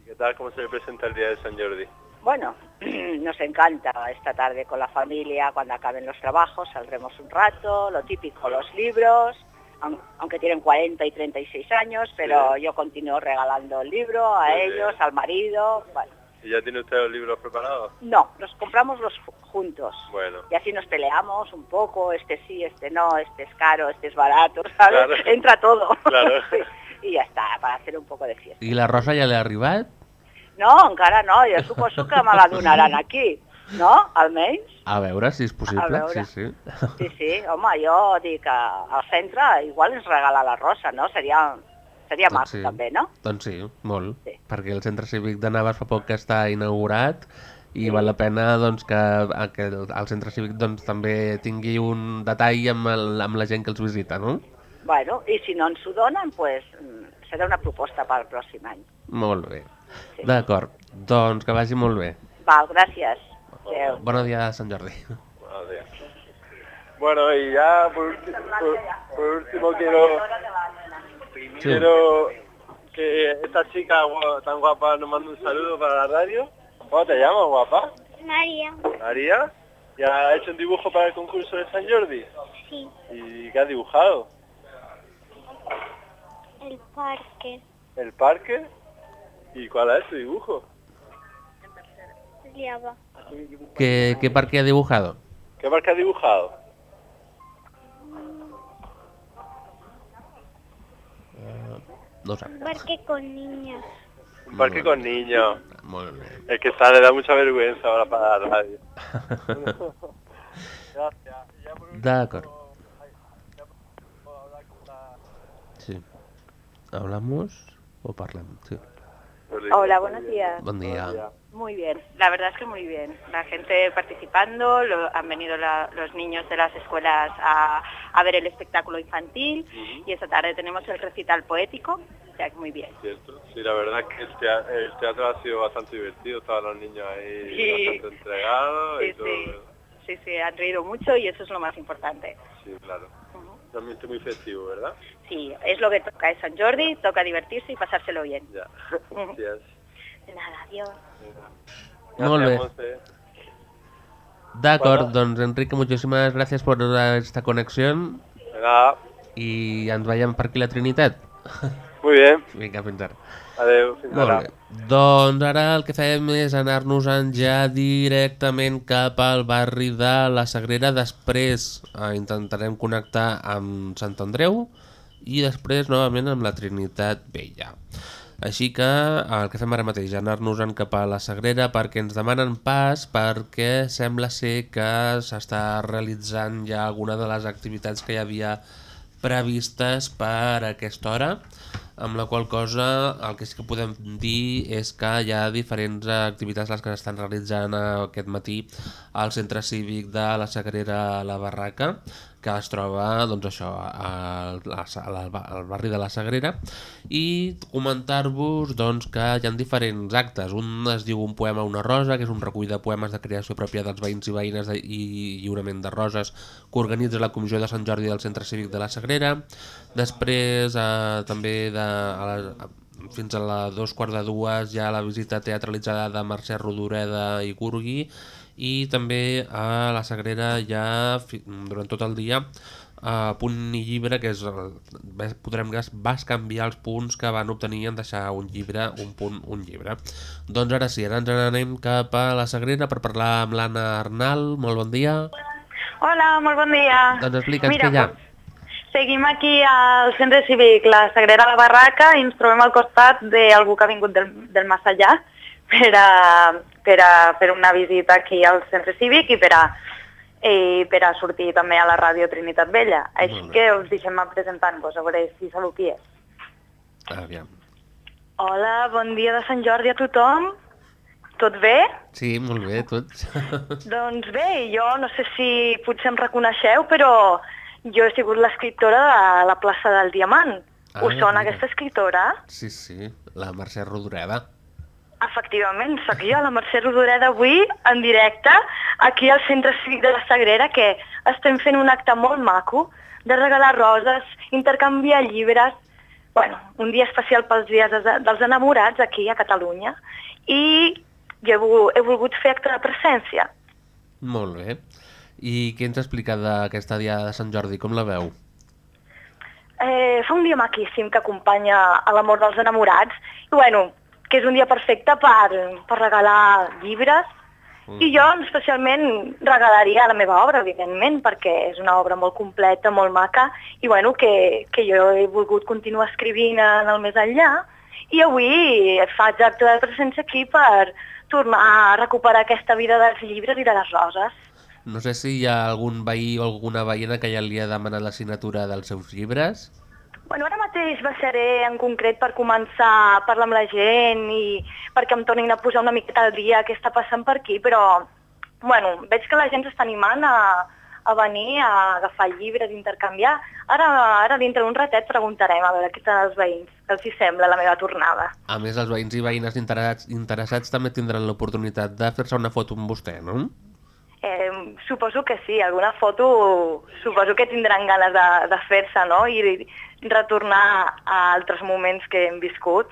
¿Y qué tal? ¿Cómo se le presenta el día de San Jordi? Bueno, nos encanta esta tarde con la familia, cuando acaben los trabajos, saldremos un rato, lo típico, los libros, aunque tienen 40 y 36 años, pero yo continúo regalando el libro a Muy bien. ellos, al marido. Bueno, ¿Y ya tiene usted los libros preparados? no, los compramos los ju- juntos. Bueno. Y así nos peleamos un poco, este sí, este no, este es caro, este es barato, ¿sabes? Claro. Entra todo. Claro. y ya está, para hacer un poco de fiesta. I la Rosa ja l'ha arribat? No, encara no, jo suposo que me la donaran aquí, no? Almenys. A veure si és possible. Sí, sí. Sí, sí, home, jo dic que al centre igual ens regala la rosa, no? Seria, seria Doncs maco sí. també, no? Doncs sí, molt. Sí. Perquè el centre cívic de Navas fa poc que està inaugurat i val la pena doncs, que, que el, centre cívic doncs, també tingui un detall amb, el, amb la gent que els visita, no? Bueno, i si no ens ho donen, pues, serà una proposta pel pròxim any. Molt bé. D'acord, doncs que vagi molt bé. Val, gràcies. Dia de Sant Jordi. Buenos días. Bueno, y ya por, ulti- por- por último quiero, quiero que esta chica tan guapa nos mande un saludo para la radio. ¿Cómo te llamas, guapa? María, María. ¿Ya has hecho un dibujo para el concurso de San Jordi? sí, ¿Y qué has dibujado? el parque, ¿El parque? ¿Y cuál es tu dibujo? Liaba, ¿Qué, qué parque ha dibujado? ¿Qué parque has dibujado? No sé. un parque con niños. Un parque con niños. Es que está, le da mucha vergüenza ahora para la radio. Gracias. D'acord. Sí. ¿Hablamos o parlem? Sí. Hola, buenos días. Bon dia. Muy bien, la verdad es que muy bien. La gente participando, lo- han venido la- los niños de las escuelas a, a ver el espectáculo infantil y esta tarde tenemos el recital poético, o sea que muy bien. ¿Cierto? Sí, la verdad es que el teatro, el teatro ha sido bastante divertido, estaban los niños ahí Sí. bastante entregados y Sí, todo. sí. Sí, sí, han reído mucho y eso es lo más importante. Sí, claro. También estoy muy festivo, ¿verdad? Sí, es lo que toca, es San Jordi, toca divertirse y pasárselo bien. Ya. Gracias. De nada, adiós. Molt bé. Montse. D'acord, doncs Enrique, moltíssimes gràcies per esta connexió De nada. i ens veiem per aquí la Trinitat. Muy bien. Vinga, fins ara. Adeu, fins Molt ara. bé. Doncs ara el que fem és anar-nos-en ja directament cap al barri de la Sagrera. Després eh, intentarem connectar amb Sant Andreu i després novament amb la Trinitat Vella. Així que el que fem ara mateix, anar-nos-en cap a la Sagrera perquè ens demanen pas perquè sembla ser que s'està realitzant ja alguna de les activitats que hi havia previstes per aquesta hora, amb la qual cosa el que sí que podem dir és que hi ha diferents activitats les que s'estan realitzant aquest matí al centre cívic de la Sagrera La Barraca, que es troba doncs això, al, al, al barri de la Sagrera i comentar-vos doncs, que hi ha diferents actes. Un es diu Un poema una rosa, que és un recull de poemes de creació pròpia dels veïns i veïnes de, i lliurament de roses que organitza la Comissió de Sant Jordi del Centre Cívic de la Sagrera. Després eh, també de, a la, fins a les dos quarts de dues hi ha la visita teatralitzada de Mercè Rodoreda i Gurgui i també a la Sagrera fi- durant tot el dia a punt i llibre que és el, podrem vas canviar els punts que van obtenir en deixar un llibre, un punt, un llibre. Doncs ara sí, ara ens n'anem cap a la Sagrera per parlar amb l'Anna Arnal. Molt bon dia. Hola, molt bon dia. doncs explica'ns Mira, què hi ha. Seguim aquí al centre cívic La Sagrera La Barraca i ens trobem al costat d'algú que ha vingut del, del més allà per a, per a fer una visita aquí al centre cívic i per a, i per a sortir també a la ràdio Trinitat Vella. Així que us deixem presentant-vos, a veure si sabeu qui és. Aviam. Hola, bon dia de Sant Jordi a tothom. Tot bé? Sí, molt bé, tots. Doncs bé, jo no sé si potser em reconeixeu, però jo he sigut l'escriptora de la plaça del Diamant. Ah, Us sona mira. aquesta escriptora? Sí, sí, la Mercè Rodoreda. Efectivament, sóc jo, la Mercè Rodoreda, avui en directe, aquí al Centre Cívic de la Sagrera, que estem fent un acte molt maco de regalar roses, intercanviar llibres, bueno, un dia especial pels dies de- dels enamorats aquí a Catalunya, i jo he, vol- he volgut fer acte de presència. Molt bé. I què ens explica d'aquesta dia de Sant Jordi? Com la veu? Eh, fa un dia maquíssim que acompanya a l'amor dels enamorats i bueno, que és un dia perfecte per, per regalar llibres i jo especialment regalaria la meva obra, evidentment, perquè és una obra molt completa, molt maca i bueno, que, que jo he volgut continuar escrivint en el més enllà i avui faig acte de presència aquí per tornar a recuperar aquesta vida dels llibres i de les roses. No sé si hi ha algun veí o alguna veïna que ja li ha demanat la signatura dels seus llibres. Bueno, ara mateix baixaré en concret per començar a parlar amb la gent i perquè em tornin a posar una miqueta al dia què està passant per aquí, però bueno, veig que la gent s'està animant a, a venir a agafar llibres, intercanviar. Ara, ara dintre d'un ratet preguntarem a veure què tal els veïns, què els hi sembla la meva tornada. A més, els veïns i veïnes interessats, interessats també tindran l'oportunitat de fer-se una foto amb vostè, no? Eh, suposo que sí, alguna foto suposo que tindran ganes de, de fer-se, no? I retornar a altres moments que hem viscut.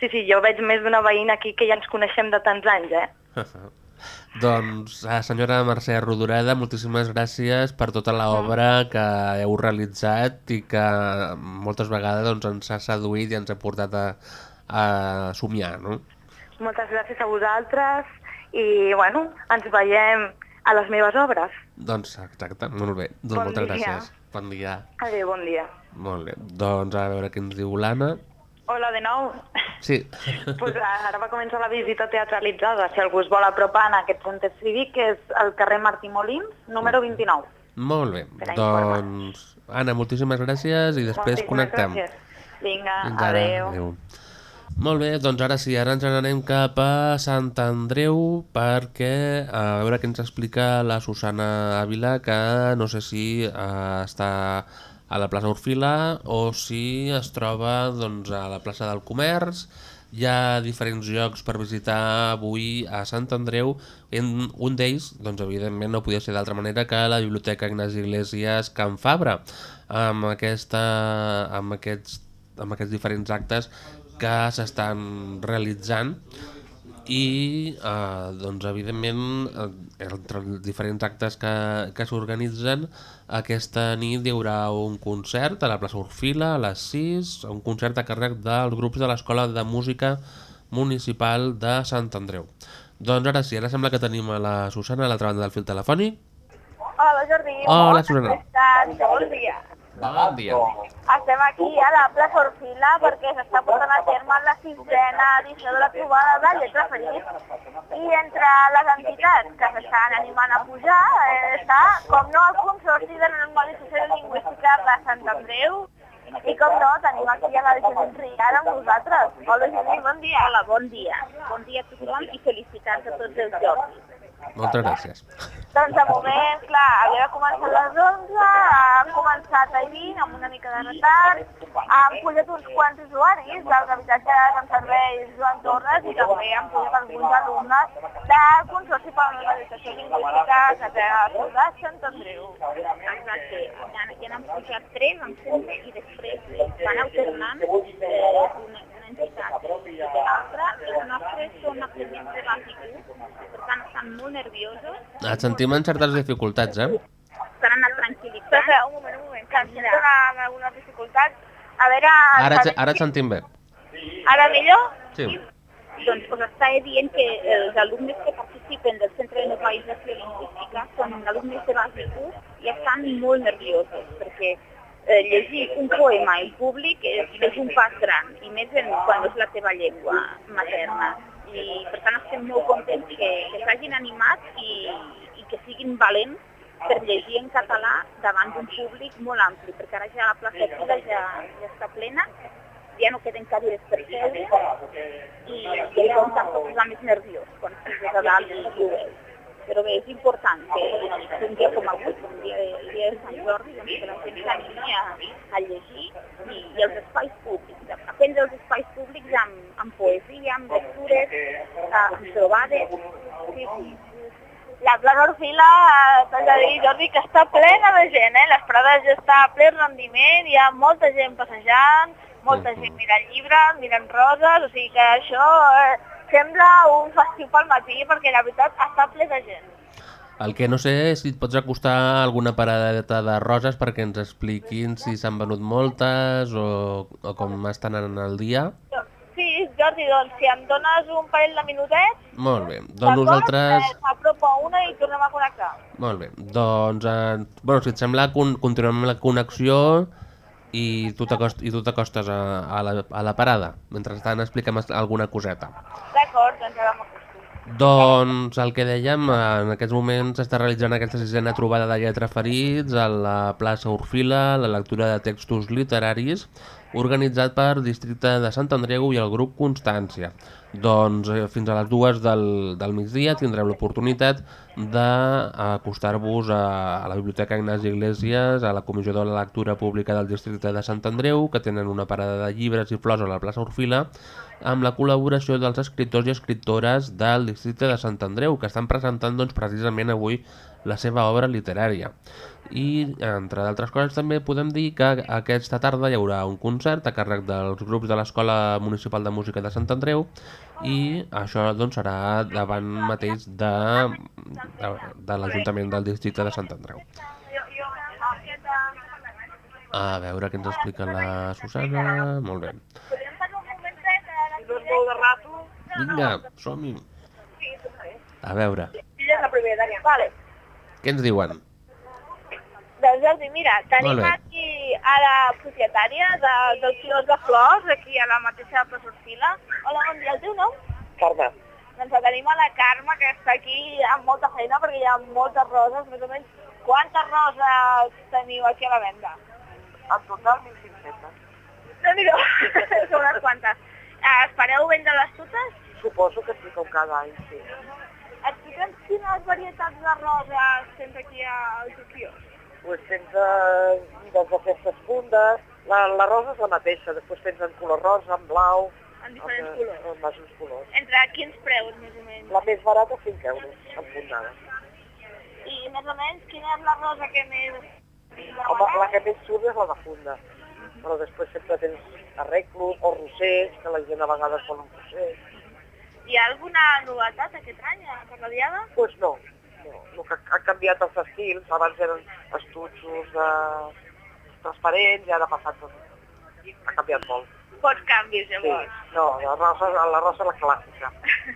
Sí, sí, jo veig més d'una veïna aquí que ja ens coneixem de tants anys, eh? doncs, a senyora Mercè Rodoreda, moltíssimes gràcies per tota l'obra que heu realitzat i que moltes vegades doncs, ens ha seduït i ens ha portat a, a somiar, no? Moltes gràcies a vosaltres i, bueno, ens veiem a les meves obres. Doncs exacte, molt bé. Doncs Bon moltes dia. gràcies. Bon dia. Adéu, bon dia. Molt bé. Doncs a veure què ens diu l'Anna. Hola de nou. Sí. pues ara va començar la visita teatralitzada. Si algú es vol apropar en aquest centre cívic, que és el carrer Martí Molins, número 29. Molt bé. Doncs, Anna, moltíssimes gràcies i després Moltíssimes connectem. gràcies. Vinga, Fins ara. adéu. Adéu. Molt bé, doncs ara sí, ara ens n'anem cap a Sant Andreu perquè a veure què ens explica la Susana Ávila que no sé si eh, està a la plaça Orfila o si es troba doncs, a la plaça del Comerç. Hi ha diferents llocs per visitar avui a Sant Andreu. En un d'ells, doncs, evidentment, no podia ser d'altra manera que la Biblioteca Ignasi Iglesias Can Fabra, amb, aquesta, amb, aquests, amb aquests diferents actes que s'estan realitzant i eh, doncs evidentment eh, entre els diferents actes que, que s'organitzen aquesta nit hi haurà un concert a la plaça Orfila a les 6, un concert a càrrec dels grups de l'Escola de Música Municipal de Sant Andreu. Doncs ara sí, ara sembla que tenim a la Susana a l'altra banda del fil telefònic. Hola Jordi. Hola, Susana. Com estàs? Bon dia. Bon dia. Estem aquí a la plaça Orfila perquè s'està portant a terme la sisena edició de la trobada de Lletra Feliç i entre les entitats que s'estan animant a pujar eh, està, com no, el Consorci de Normalització Lingüística de Sant Andreu i com no, tenim aquí a la Judit Riara amb nosaltres. Hola Judit, bon dia. Hola, bon dia. Bon dia a tothom i felicitats a tots els jocs. Moltes gràcies. Doncs de moment, clar, havia de començar a les 11, ha començat a 20 amb una mica de retard, han pujat uns quants usuaris dels habitatges en serveis Joan Torres i també han pujat alguns alumnes del Consorci per a la Normalització Lingüística que té a la Sant Andreu. Exacte. Ja, n'han pujat tres, em sembla, i després van alternant eh, una entitat i l'altra. Els nostres són aprenents de bàsic 1, per tant estan molt nerviosos, Et sentim en certes dificultats, eh? s'han anat tranquil·litzant. Espera, un moment, un moment, que em sento amb algunes dificultats. A veure... Ara, ara et sentim bé. Ara millor? Sí. Doncs us està dient que els alumnes que participen del Centre de Normalització Lingüística són alumnes de bàsic 1 i estan molt nerviosos perquè eh, llegir un poema en públic és, és un pas gran i més en, quan és la teva llengua materna i per tant estem molt contents que, que s'hagin animat i, i que siguin valents per llegir en català davant d'un públic molt ampli, perquè ara ja la plaça Fila ja, ja està plena, ja no queden cadires per seure i, i això em fa posar més nerviós quan estàs a dalt i. Però bé, és important que, que un dia com avui, com el dia, de, el dia de Sant Jordi, que la gent s'animi a, a llegir i, i els espais públics, a prendre els espais públics amb, amb poesia, amb lectures, amb trobades. Sí, sí. La plaça Orfila, t'haig de dir, Jordi, que està plena de gent, eh? Les prades ja està a ple rendiment, hi ha molta gent passejant, molta gent mirant llibres, mirant roses, o sigui que això eh, sembla un festiu pel matí perquè la veritat està ple de gent. El que no sé és si et pots acostar a alguna paradeta de roses perquè ens expliquin si s'han venut moltes o, o com estan en el dia. Sí, Jordi, doncs si em dones un parell de minutets, Molt bé, doncs nosaltres... Eh, M'apropo a una i tornem a connectar. Molt bé, doncs, eh, bueno, si et sembla, con continuem la connexió i tu t'acost- i tu t'acostes a, a, la, a la parada. Mentrestant expliquem alguna coseta. D'acord, doncs ja vam Doncs el que dèiem, en aquests moments s'està realitzant aquesta sisena trobada de lletra ferits a la plaça Orfila, la lectura de textos literaris, organitzat per Districte de Sant Andreu i el grup Constància. Doncs eh, fins a les dues del, del migdia tindreu l'oportunitat d'acostar-vos a, a la Biblioteca Ignasi Iglesias, a la Comissió de la Lectura Pública del Districte de Sant Andreu, que tenen una parada de llibres i flors a la plaça Orfila, amb la col·laboració dels escriptors i escriptores del districte de Sant Andreu, que estan presentant doncs, precisament avui la seva obra literària. I, entre d'altres coses, també podem dir que aquesta tarda hi haurà un concert a càrrec dels grups de l'Escola Municipal de Música de Sant Andreu i això doncs, serà davant mateix de, de, de l'Ajuntament del districte de Sant Andreu. A veure què ens explica la Susana. Molt bé. Vinga, som-hi. A veure, Ella és la propietària. Vale. què ens diuen? Doncs Jordi, mira, tenim bé. aquí a la propietària de, del quilos de flors, aquí a la mateixa plaça Orfila. Hola, bon dia, el teu nom? Carme, Doncs tenim a la Carme, que està aquí amb molta feina perquè hi ha moltes roses, més o menys. Quantes roses teniu aquí a la venda? en total 1.500. No, mira, són unes quantes. Eh, Espereu vendre les tutes? Suposo que sí, com cada any, sí. Explica'ns quines varietats de roses tens aquí al teu quiosc. Pues tens eh, doncs, aquestes fundes, la, la rosa és la mateixa, després tens en color rosa, en blau, En diferents en, colors. en majors colors. Entre quins preus, més o menys? La més barata, 5 euros, enfundada. I més o menys, quina és la rosa que més... Home, la que més surt és la de funda, però després sempre tens arreglos o rossers, que la gent a vegades vol un rosser. Hi ha alguna novetat aquest any eh, per la diada? Doncs pues no, no, no que han canviat els estils, abans eren estutzos de... transparents i ara ha passat tot. Ha canviat molt. Pocs canvis, Sí, llavors. no, la rosa, la rosa la clàssica.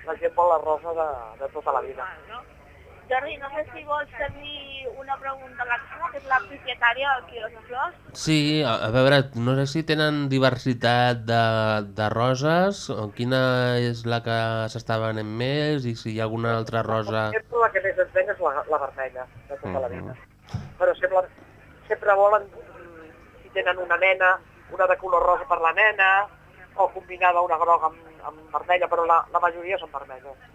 La gent vol la rosa de, de tota la vida. Jordi, no sé si vols fer-li una pregunta a la Carla, que és la propietària del quiosc de flors. Sí, a, a veure, no sé si tenen diversitat de, de roses, o quina és la que s'està venent més, i si hi ha alguna altra rosa... La que més es ven és la, la vermella, de tota la vida. Mhm. Però sempre, sempre volen, mm, si tenen una nena, una de color rosa per la nena, o combinada una groga amb, amb vermella, però la, la majoria són vermelles.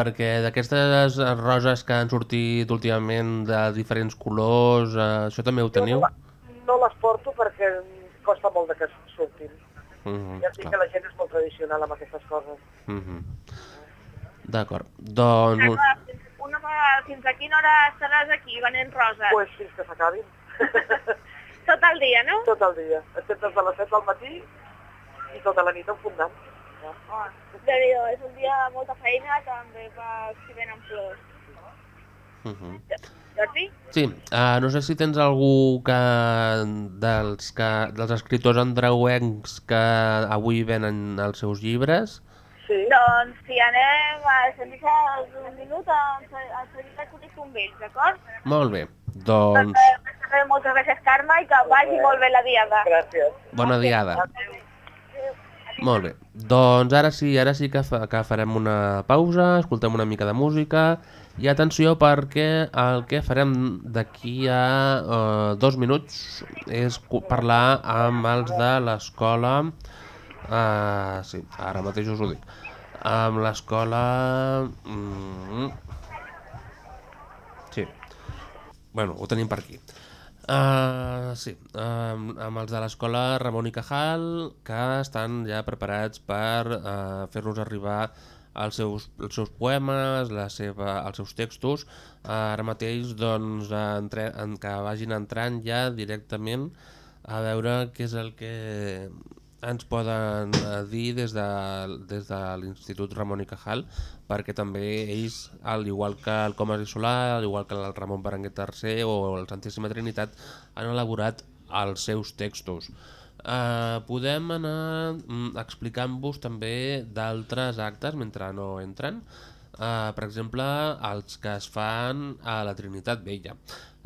Perquè d'aquestes roses que han sortit últimament de diferents colors, eh, això també ho teniu? No les porto perquè costa molt de que surtin. Mhm, Ja sé clar. que la gent és molt tradicional amb aquestes coses. Mhm. D'acord, doncs... Una, vegada- fins a quina hora estaràs aquí venent roses? Pues fins que s'acabin. Tot el dia, no? Tot el dia. Estem des de les 7 del matí i tota la nit enfundant. Déu és un dia de molta feina també per si venen flors. Mhm. Jordi? Sí, uh, no sé si tens algú que, dels, que, dels escriptors andreuencs que avui venen els seus llibres. Sí. Doncs si anem a deixes un minut a, a seguir discutir amb ells, d'acord? Molt bé, doncs Eh, Moltes gràcies, Carme, i que vagi molt bé la diada. Gràcies. bona diada. Molt bé, doncs ara sí, ara sí que, fa, que farem una pausa, escoltem una mica de música i atenció perquè el que farem d'aquí a uh, dos minuts és parlar amb els de l'escola, uh, sí, ara mateix us ho dic, amb l'escola... Mm, sí, bueno, ho tenim per aquí. Uh, sí, um, amb els de l'escola Ramon i Cajal, que estan ja preparats per uh, fer-nos arribar els seus, els seus poemes, la seva, els seus textos. Uh, ara mateix doncs, entre, en, que vagin entrant ja directament a veure què és el que ens poden eh, dir des de, des de l'Institut Ramon i Cajal perquè també ells, al igual que el Comas i Solà, al igual que el Ramon Berenguer III o el Santíssima Trinitat, han elaborat els seus textos. Uh, podem anar mm, explicant-vos també d'altres actes mentre no entren. Uh, per exemple, els que es fan a la Trinitat Vella.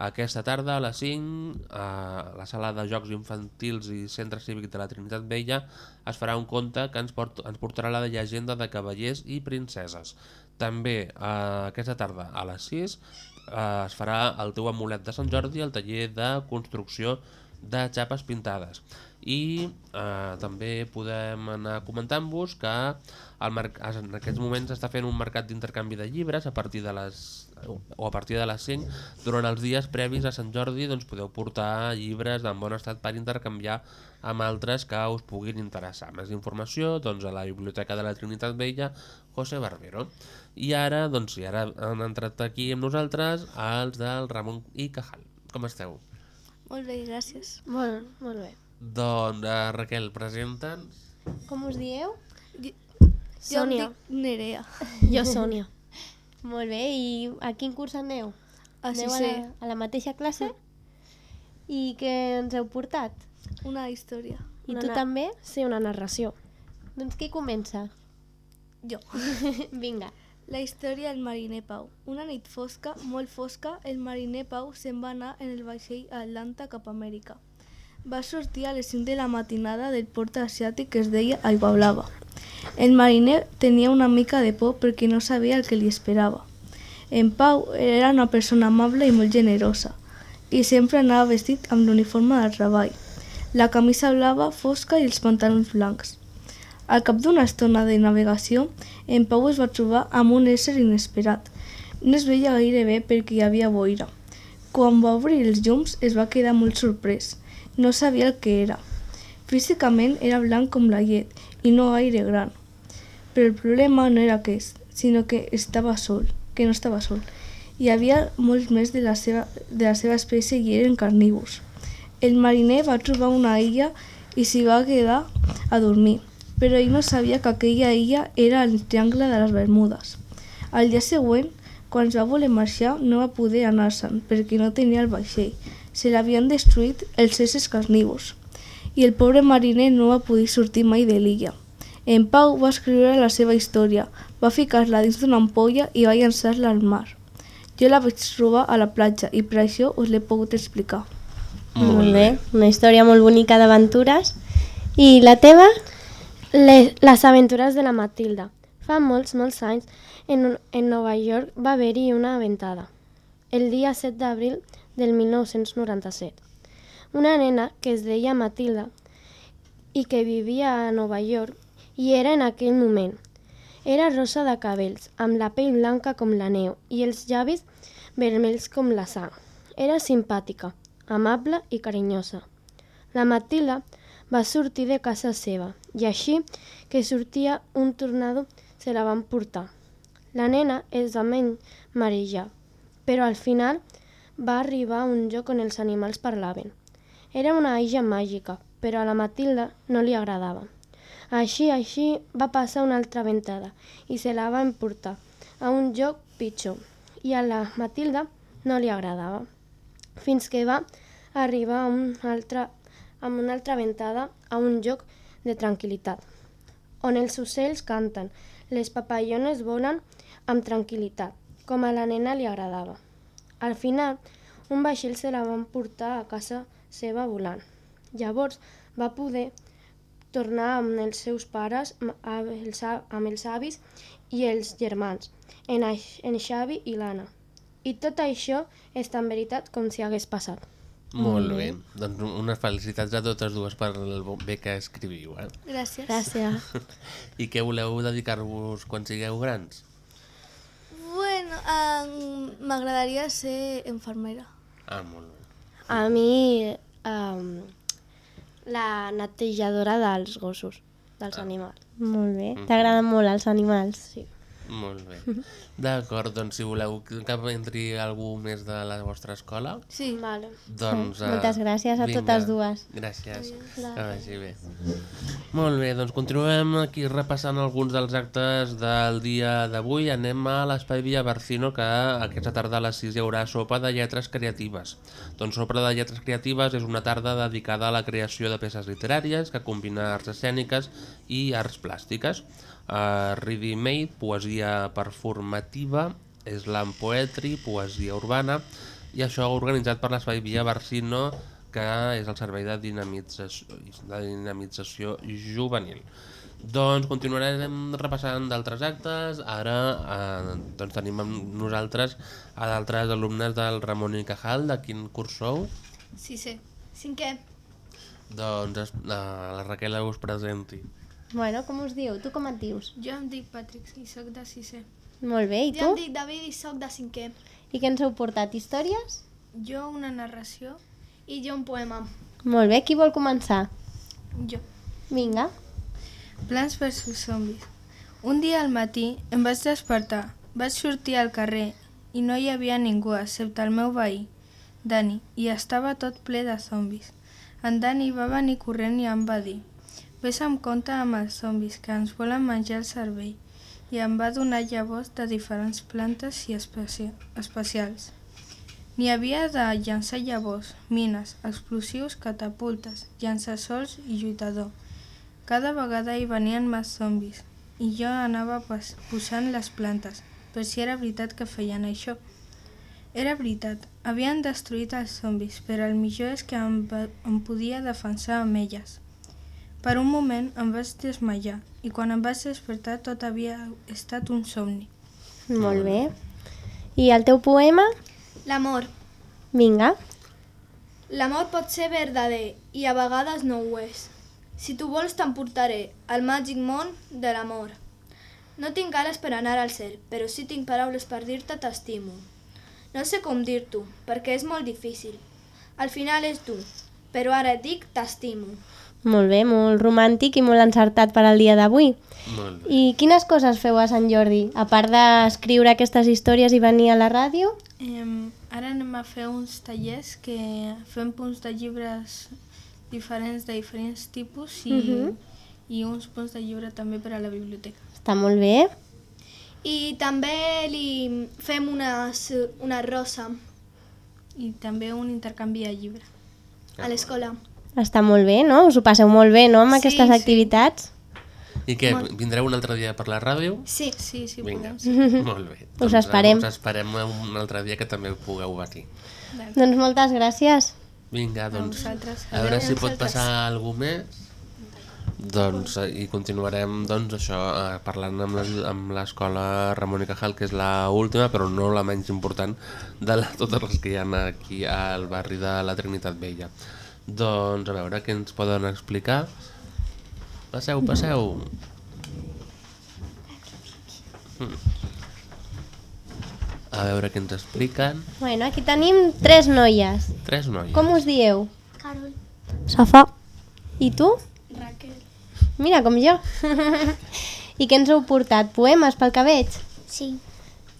Aquesta tarda a les 5, a la sala de jocs infantils i centre cívic de la Trinitat Vella es farà un conte que ens, port ens portarà la llegenda de cavallers i princeses. També eh, aquesta tarda a les 6 eh, es farà el teu amulet de Sant Jordi al taller de construcció de xapes pintades. I eh, també podem anar comentant-vos que el en aquests moments està fent un mercat d'intercanvi de llibres a partir de les o a partir de les 5 durant els dies previs a Sant Jordi doncs podeu portar llibres en bon estat per intercanviar amb altres que us puguin interessar. Més informació doncs, a la Biblioteca de la Trinitat Vella José Barbero. I ara, doncs, sí, ara han entrat aquí amb nosaltres els del Ramon i Cajal. Com esteu? Molt bé, gràcies. Molt, molt bé. Doncs, uh, Raquel, presenta'ns. Com us dieu? Sònia. Jo em dic Nerea. Jo, Sònia. Molt bé, i a quin curs aneu? A aneu a la, a la mateixa classe? I què ens heu portat? Una història. I Una tu na- també? Sí, una narració. Doncs qui comença? Jo. Vinga. La història del mariner Pau. Una nit fosca, molt fosca, el mariner Pau se'n va anar en el vaixell a Atlanta cap a Amèrica. Va sortir a les 5 de la matinada del port asiàtic que es deia Aigua Blava. El mariner tenia una mica de por perquè no sabia el que li esperava. En Pau era una persona amable i molt generosa i sempre anava vestit amb l'uniforme de treball, la camisa blava fosca i els pantalons blancs. Al cap d'una estona de navegació, en Pau es va trobar amb un ésser inesperat. No es veia gaire bé perquè hi havia boira. Quan va obrir els llums es va quedar molt sorprès. No sabia el que era. Físicament era blanc com la llet i no gaire gran. Però el problema no era aquest, sinó que estava sol, que no estava sol. Hi havia molts més de la seva, de la seva espècie i eren carnívors. El mariner va trobar una illa i s'hi va quedar a dormir, però ell no sabia que aquella illa era el triangle de les Bermudes. Al dia següent, quan es va voler marxar, no va poder anar-se'n perquè no tenia el vaixell. Se l'havien destruït els éssers carnívors i el pobre mariner no va poder sortir mai de l'illa. En Pau va escriure la seva història, va ficar-la dins d'una ampolla i va llançar-la al mar. Jo la vaig trobar a la platja i per això us l'he pogut explicar. Molt bé, una història molt bonica d'aventures. I la teva? Les, les aventures de la Matilda. Fa molts, molts anys, en, en Nova York va haver-hi una ventada. El dia 7 d'abril del 1997. Una nena que es deia Matilda i que vivia a Nova York i era en aquell moment. Era rosa de cabells, amb la pell blanca com la neu i els llavis vermells com la sang. Era simpàtica, amable i carinyosa. La Matilda va sortir de casa seva i així que sortia un tornado se la van portar. La nena es va marejar, però al final va arribar a un lloc on els animals parlaven. Era una illa màgica, però a la Matilda no li agradava. Així, així va passar una altra ventada i se la va emportar a un lloc pitjor i a la Matilda no li agradava. Fins que va arribar a un altre, amb una altra ventada a un lloc de tranquil·litat, on els ocells canten, les papallones volen amb tranquil·litat, com a la nena li agradava. Al final, un vaixell se la van portar a casa seva volant. Llavors va poder tornar amb els seus pares, amb els, amb els avis i els germans, en, en Xavi i l'Anna. I tot això és tan veritat com si hagués passat. Molt bé. Doncs unes felicitats a totes dues per el bé que escriviu. Eh? Gràcies. Gràcies. I què voleu dedicar-vos quan sigueu grans? Um, m'agradaria ser infermera. Ah, molt bé. A mi, um, la netejadora dels gossos, dels ah. animals. Molt bé. T'agraden molt els animals? Sí. Molt bé. D'acord, doncs si voleu que entri algú més de la vostra escola... Sí. Vale. Doncs, uh, Moltes gràcies a vinga. totes dues. Gràcies. Que vagi bé. Molt bé, doncs continuem aquí repassant alguns dels actes del dia d'avui. Anem a l'Espai Villa Barcino, que aquesta tarda a les 6 hi haurà sopa de lletres creatives. Doncs sopa de lletres creatives és una tarda dedicada a la creació de peces literàries que combina arts escèniques i arts plàstiques uh, Ready Made, poesia performativa, slam poetry, poesia urbana, i això organitzat per l'Espai Via Barsino, que és el servei de dinamització, de dinamització juvenil. Doncs continuarem repassant d'altres actes. Ara eh, doncs tenim amb nosaltres a d'altres alumnes del Ramon i Cajal. De quin curs sou? Sí, sí. Cinquè. Doncs eh, la Raquel us presenti. Bueno, com us diu? Tu com et dius? Jo em dic Patrick i sóc de sisè. Molt bé, i tu? Jo em dic David i sóc de cinquè. I què ens heu portat? Històries? Jo una narració i jo un poema. Molt bé, qui vol començar? Jo. Vinga. Plants versus zombis. Un dia al matí em vaig despertar, vaig sortir al carrer i no hi havia ningú excepte el meu veí, Dani, i estava tot ple de zombis. En Dani va venir corrent i em va dir Ves amb compte amb els zombis que ens volen menjar el cervell i em va donar llavors de diferents plantes i especi especials. N'hi havia de llançar llavors, mines, explosius, catapultes, llançassols i lluitador. Cada vegada hi venien més zombis i jo anava posant les plantes, per si era veritat que feien això. Era veritat, havien destruït els zombis, però el millor és que em, em podia defensar amb elles. Per un moment em vaig desmaiar i quan em vaig despertar tot havia estat un somni. Molt bé. I el teu poema? L'amor. Vinga. L'amor pot ser verdader i a vegades no ho és. Si tu vols t'emportaré al màgic món de l'amor. No tinc ales per anar al cel, però sí tinc paraules per dir-te t'estimo. No sé com dir-t'ho, perquè és molt difícil. Al final és tu, però ara et dic t'estimo. Molt bé, molt romàntic i molt encertat per al dia d'avui. I quines coses feu a Sant Jordi? A part d'escriure aquestes històries i venir a la ràdio? Eh, ara anem a fer uns tallers que fem punts de llibres diferents de diferents tipus i, Mhm. i uns punts de llibre també per a la biblioteca. Està molt bé. I també li fem una, s- una rosa I també un intercanvi de llibre. a l'escola. Està molt bé, no? Us ho passeu molt bé, no, amb Sí, aquestes sí. activitats? I què, Molt. vindreu un altre dia per la ràdio? Sí, sí, sí. Vinga, podem. molt bé. Us Doncs, esperem. Us esperem un altre dia que també pugueu venir. Doncs moltes gràcies. Vinga, doncs, vosaltres. a veure si pot passar algú més. Doncs, eh, i continuarem doncs, això, eh, parlant amb l'escola Ramon i Cajal, que és la última, però no la menys important, de la, totes les que hi ha aquí al barri de la Trinitat Vella. Doncs, a veure, què ens poden explicar? Passeu, passeu. Mm. A veure què ens expliquen. Bueno, aquí tenim tres noies. Tres noies. Com us dieu? Carol. Safà. I tu? Raquel. Mira, com jo. I què ens heu portat? Poemes pel que veig? Sí.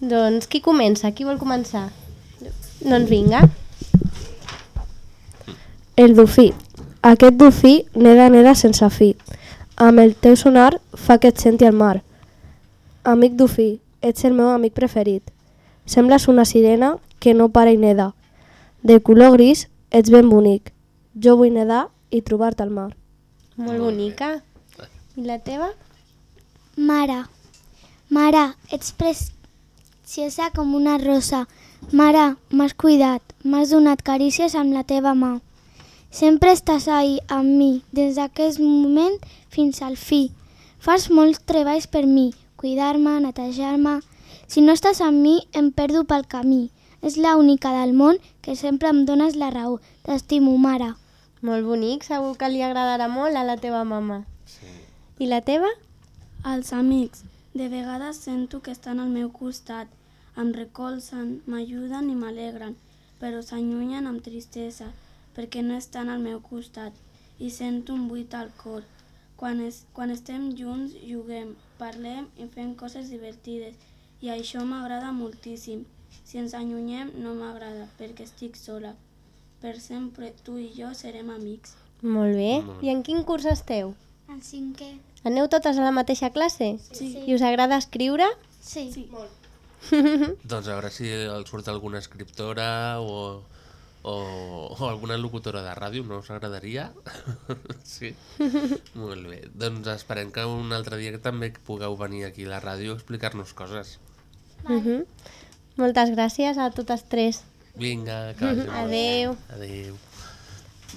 Doncs qui comença? Qui vol començar? Doncs vinga. El dofí. Aquest dofí neda, neda sense fi. Amb el teu sonar fa que et senti al mar. Amic dofí, ets el meu amic preferit. Sembles una sirena que no para i neda. De color gris, ets ben bonic. Jo vull nedar i trobar-te al mar. Molt bonica. I la teva? Mare, mare, ets preciosa com una rosa. Mare, m'has cuidat, m'has donat carícies amb la teva mà. Sempre estàs ahí amb mi, des d'aquest moment fins al fi. Fas molts treballs per mi, cuidar-me, netejar-me... Si no estàs amb mi, em perdo pel camí. És la única del món que sempre em dones la raó. T'estimo, mare. Molt bonic, segur que li agradarà molt a la teva mama. Sí. I la teva? Els amics. De vegades sento que estan al meu costat. Em recolzen, m'ajuden i m'alegren, però s'allunyen amb tristesa perquè no estan al meu costat i sento un buit al cor. Quan, es, quan estem junts, juguem, parlem i fem coses divertides i això m'agrada moltíssim. Si ens allunyem no m'agrada perquè estic sola. Per sempre tu i jo serem amics. Molt bé. Molt I en quin curs esteu? En cinquè. Aneu totes a la mateixa classe? Sí. I us agrada escriure? Sí. sí. Molt. Doncs a veure si els surt alguna escriptora o, o, o alguna locutora de ràdio, no us agradaria? sí? Molt bé. Doncs esperem que un altre dia que també pugueu venir aquí a la ràdio a explicar-nos coses. Uh -huh. Moltes gràcies a totes tres. Vinga, que vagi molt bé. Adéu. Adéu.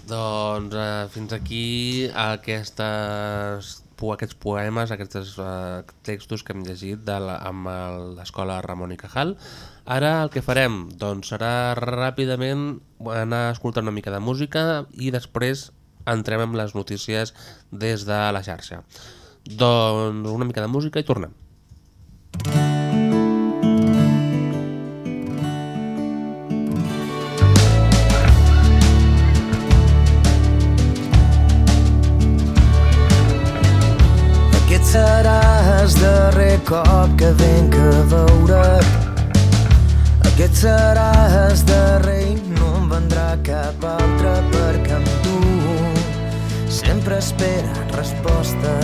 Doncs eh, fins aquí aquestes, aquests poemes, aquests eh, textos que hem llegit de la, amb l'escola Ramon i Cajal. Ara el que farem doncs, serà ràpidament anar a escoltar una mica de música i després entrem amb les notícies des de la xarxa. Doncs una mica de música i tornem. Aquest el darrer cop que venc a veure't. Aquest serà el darrer i no em vendrà cap altre perquè amb tu sempre espera resposta.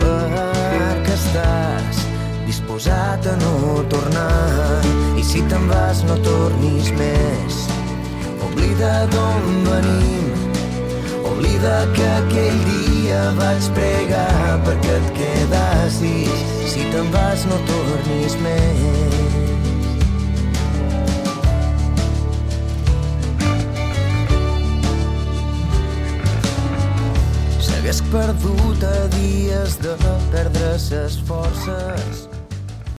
Perquè estàs disposat a no tornar. I si te'n vas no tornis més. Oblida d'on venim Oblida que aquell dia vaig pregar perquè et quedassis. Si te'n vas no tornis més. S'hagués perdut a dies de perdre ses forces